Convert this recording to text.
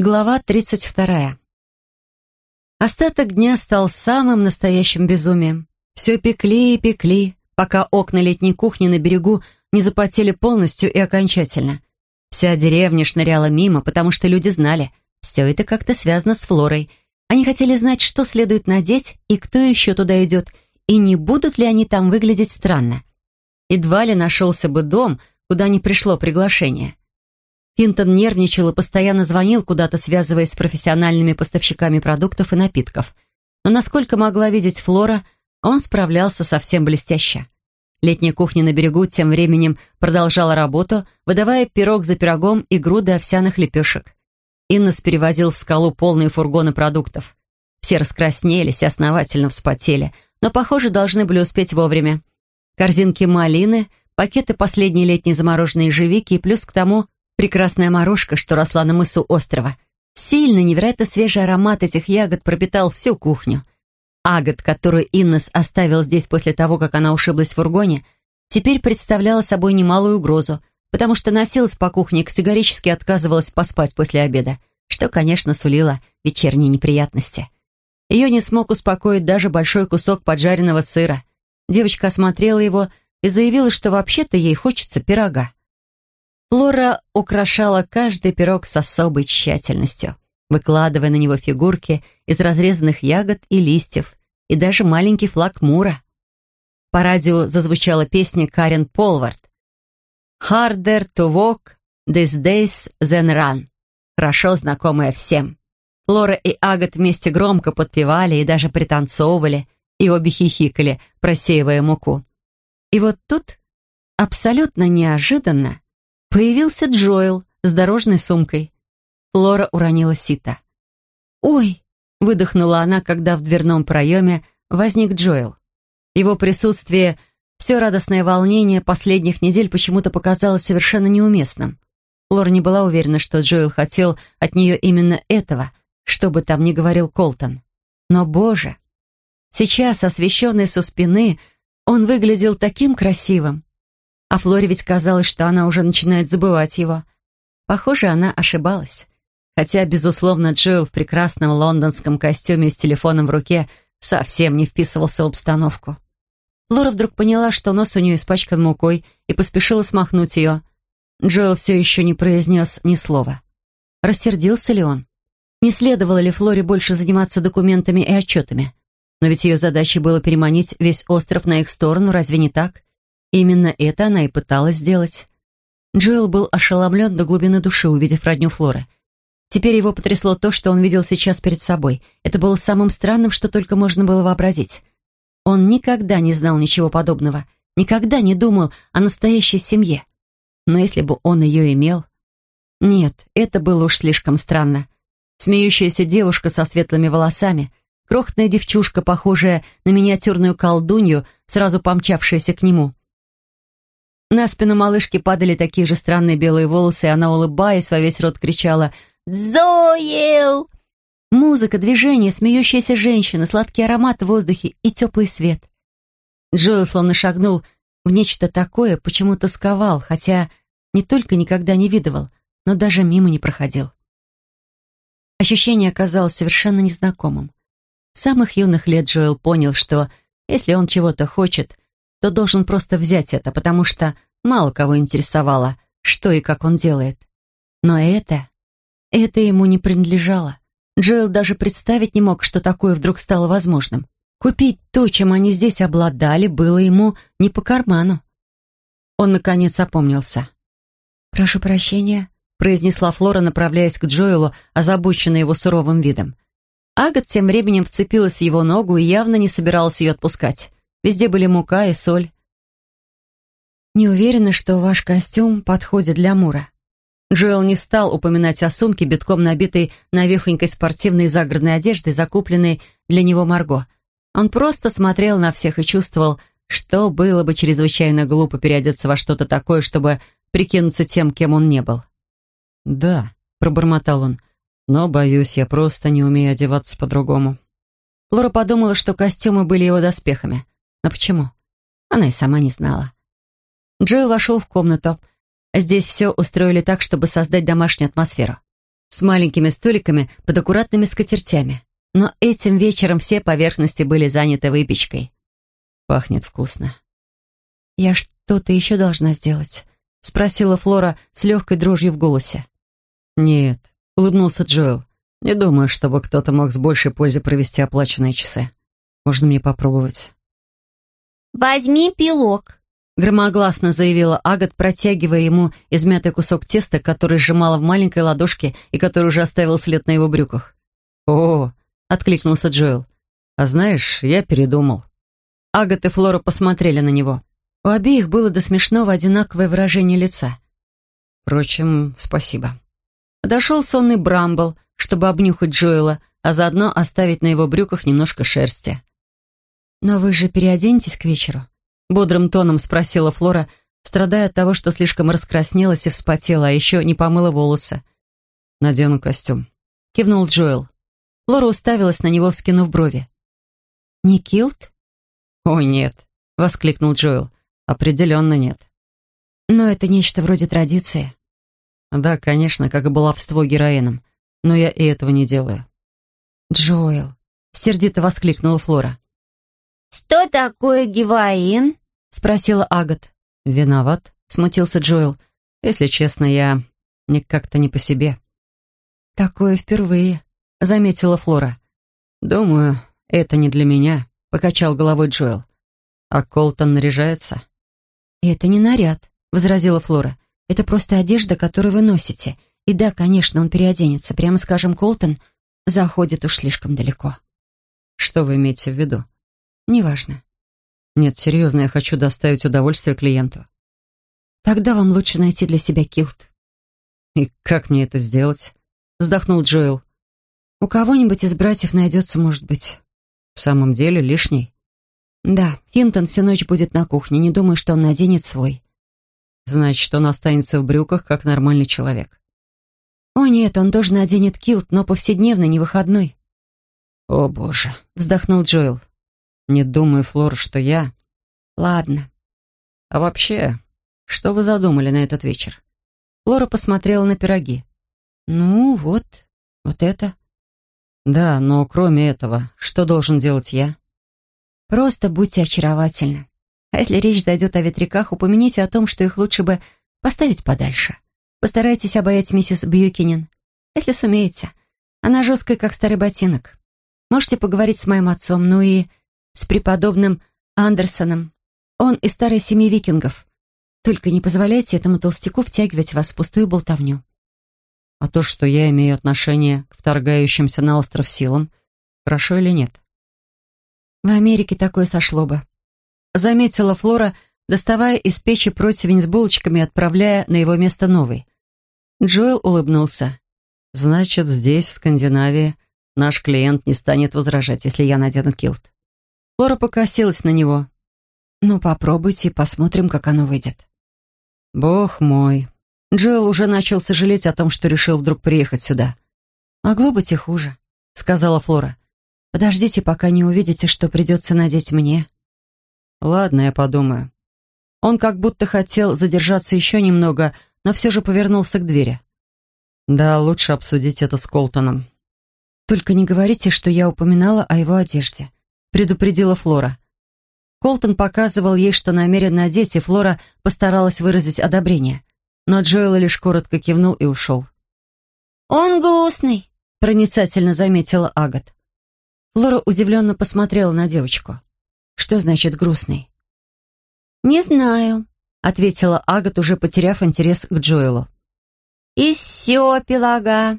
Глава 32. Остаток дня стал самым настоящим безумием. Все пекли и пекли, пока окна летней кухни на берегу не запотели полностью и окончательно. Вся деревня шныряла мимо, потому что люди знали, все это как-то связано с Флорой. Они хотели знать, что следует надеть и кто еще туда идет, и не будут ли они там выглядеть странно. Едва ли нашелся бы дом, куда не пришло приглашение. Хинтон нервничал и постоянно звонил куда-то, связываясь с профессиональными поставщиками продуктов и напитков. Но насколько могла видеть Флора, он справлялся совсем блестяще. Летняя кухня на берегу тем временем продолжала работу, выдавая пирог за пирогом и груды овсяных лепешек. Иннес перевозил в скалу полные фургоны продуктов. Все раскраснелись и основательно вспотели, но, похоже, должны были успеть вовремя. Корзинки малины, пакеты последней летней замороженной ежевики и плюс к тому Прекрасная морожка, что росла на мысу острова. Сильный, невероятно свежий аромат этих ягод пропитал всю кухню. Агат, которую Иннес оставил здесь после того, как она ушиблась в фургоне, теперь представляла собой немалую угрозу, потому что носилась по кухне и категорически отказывалась поспать после обеда, что, конечно, сулило вечерние неприятности. Ее не смог успокоить даже большой кусок поджаренного сыра. Девочка осмотрела его и заявила, что вообще-то ей хочется пирога. Флора украшала каждый пирог с особой тщательностью, выкладывая на него фигурки из разрезанных ягод и листьев, и даже маленький флаг Мура. По радио зазвучала песня Карен Полвард «Harder to walk these days than run», хорошо знакомая всем. Флора и Агат вместе громко подпевали и даже пританцовывали, и обе хихикали, просеивая муку. И вот тут, абсолютно неожиданно, Появился Джоэл с дорожной сумкой. Флора уронила сито. «Ой!» — выдохнула она, когда в дверном проеме возник Джоэл. Его присутствие, все радостное волнение последних недель почему-то показалось совершенно неуместным. Флора не была уверена, что Джоэл хотел от нее именно этого, что бы там ни говорил Колтон. Но, боже! Сейчас, освещенный со спины, он выглядел таким красивым, а Флоре ведь казалось, что она уже начинает забывать его. Похоже, она ошибалась. Хотя, безусловно, Джоэл в прекрасном лондонском костюме с телефоном в руке совсем не вписывался в обстановку. Флора вдруг поняла, что нос у нее испачкан мукой, и поспешила смахнуть ее. Джоэл все еще не произнес ни слова. Рассердился ли он? Не следовало ли Флоре больше заниматься документами и отчетами? Но ведь ее задачей было переманить весь остров на их сторону, разве не так? Именно это она и пыталась сделать. Джоэл был ошеломлен до глубины души, увидев родню Флоры. Теперь его потрясло то, что он видел сейчас перед собой. Это было самым странным, что только можно было вообразить. Он никогда не знал ничего подобного, никогда не думал о настоящей семье. Но если бы он ее имел... Нет, это было уж слишком странно. Смеющаяся девушка со светлыми волосами, крохотная девчушка, похожая на миниатюрную колдунью, сразу помчавшаяся к нему — на спину малышки падали такие же странные белые волосы, и она, улыбаясь, во весь рот кричала «Зоил!». Музыка, движение, смеющаяся женщина, сладкий аромат в воздухе и теплый свет. Джоэл словно шагнул в нечто такое, почему тосковал, хотя не только никогда не видывал, но даже мимо не проходил. Ощущение оказалось совершенно незнакомым. С самых юных лет Джоэл понял, что если он чего-то хочет, то должен просто взять это, потому что мало кого интересовало, что и как он делает. Но это... это ему не принадлежало. Джоэл даже представить не мог, что такое вдруг стало возможным. Купить то, чем они здесь обладали, было ему не по карману. Он, наконец, опомнился. «Прошу прощения», — произнесла Флора, направляясь к Джоэлу, озабоченная его суровым видом. Агат тем временем вцепилась в его ногу и явно не собиралась ее отпускать. Везде были мука и соль. «Не уверена, что ваш костюм подходит для Мура». Джоэл не стал упоминать о сумке, битком набитой навехонькой спортивной загородной одеждой, закупленной для него Марго. Он просто смотрел на всех и чувствовал, что было бы чрезвычайно глупо переодеться во что-то такое, чтобы прикинуться тем, кем он не был. «Да», — пробормотал он, — «но, боюсь, я просто не умею одеваться по-другому». Лора подумала, что костюмы были его доспехами. Но почему? Она и сама не знала. Джоэл вошел в комнату. Здесь все устроили так, чтобы создать домашнюю атмосферу. с маленькими столиками под аккуратными скатертями. Но этим вечером все поверхности были заняты выпечкой. Пахнет вкусно. «Я что-то еще должна сделать?» — спросила Флора с легкой дрожью в голосе. «Нет», — улыбнулся Джоэл. «Не думаю, чтобы кто-то мог с большей пользой провести оплаченные часы. Можно мне попробовать?» «Возьми пилок», — громогласно заявила Агат, протягивая ему измятый кусок теста, который сжимала в маленькой ладошке и который уже оставил след на его брюках. «О!» — откликнулся Джоэл. «А знаешь, я передумал». Агат и Флора посмотрели на него. У обеих было до смешного одинаковое выражение лица. Впрочем, спасибо. Подошел сонный Брамбл, чтобы обнюхать Джоэла, а заодно оставить на его брюках немножко шерсти. «Но вы же переоденетесь к вечеру?» Бодрым тоном спросила Флора, страдая от того, что слишком раскраснелась и вспотела, а еще не помыла волосы. «Надену костюм», — кивнул Джоэл. Флора уставилась на него, вскинув брови. «Не килт?» «О, нет», — воскликнул Джоэл. «Определенно нет». «Но это нечто вроде традиции». «Да, конечно, как и баловство героином, но я и этого не делаю». «Джоэл», — сердито воскликнула Флора. «Что такое геваин?» — спросила Агат. «Виноват», — смутился Джоэл. «Если честно, я не как-то не по себе». «Такое впервые», — заметила Флора. «Думаю, это не для меня», — покачал головой Джоэл. «А Колтон наряжается?» «Это не наряд», — возразила Флора. «Это просто одежда, которую вы носите. И да, конечно, он переоденется. Прямо скажем, Колтон заходит уж слишком далеко». «Что вы имеете в виду?» Неважно. Нет, серьезно, я хочу доставить удовольствие клиенту. Тогда вам лучше найти для себя килт. И как мне это сделать? Вздохнул Джоэл. У кого-нибудь из братьев найдется, может быть. В самом деле лишний? Да, Финтон всю ночь будет на кухне, не думаю, что он наденет свой. Значит, он останется в брюках, как нормальный человек. О нет, он тоже наденет килт, но повседневно, не выходной. О боже, вздохнул Джоэл. Не думай, Флор, что я... Ладно. А вообще, что вы задумали на этот вечер? Флора посмотрела на пироги. Ну, вот, вот это. Да, но кроме этого, что должен делать я? Просто будьте очаровательны. А если речь зайдет о ветряках, упомяните о том, что их лучше бы поставить подальше. Постарайтесь обаять миссис Бьюкинен, если сумеете. Она жесткая, как старый ботинок. Можете поговорить с моим отцом, ну и с преподобным Андерсоном. Он из старой семьи викингов. Только не позволяйте этому толстяку втягивать вас в пустую болтовню. А то, что я имею отношение к вторгающимся на остров силам, хорошо или нет? В Америке такое сошло бы. Заметила Флора, доставая из печи противень с булочками и отправляя на его место новый. Джоэл улыбнулся. «Значит, здесь, в Скандинавии, наш клиент не станет возражать, если я надену килт». Лора покосилась на него. «Ну, попробуйте и посмотрим, как оно выйдет». «Бог мой». Джоэл уже начал сожалеть о том, что решил вдруг приехать сюда. «Могло быть и хуже», — сказала Флора. «Подождите, пока не увидите, что придется надеть мне». «Ладно, я подумаю». Он как будто хотел задержаться еще немного, но все же повернулся к двери. «Да, лучше обсудить это с Колтоном». «Только не говорите, что я упоминала о его одежде предупредила Флора. Колтон показывал ей, что намерен надеть, и Флора постаралась выразить одобрение. Но Джоэл лишь коротко кивнул и ушел. «Он грустный», — проницательно заметила Агат. Флора удивленно посмотрела на девочку. «Что значит грустный?» «Не знаю», — ответила Агат, уже потеряв интерес к Джоэлу. «И все, пилага.